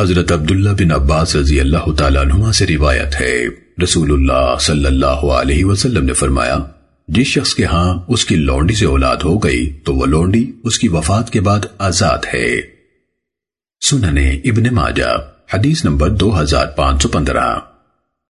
حضرت عبداللہ بن عباس رضی اللہ تعالیٰ عنہ سے روایت ہے۔ رسول اللہ صلی اللہ علیہ وسلم نے فرمایا، جس شخص کے ہاں اس کی لونڈی سے اولاد ہو گئی، تو وہ لونڈی اس کی وفات کے بعد آزاد ہے۔ سننے ابن ماجہ، حدیث نمبر دو ہزار پانچ سو پندرہ۔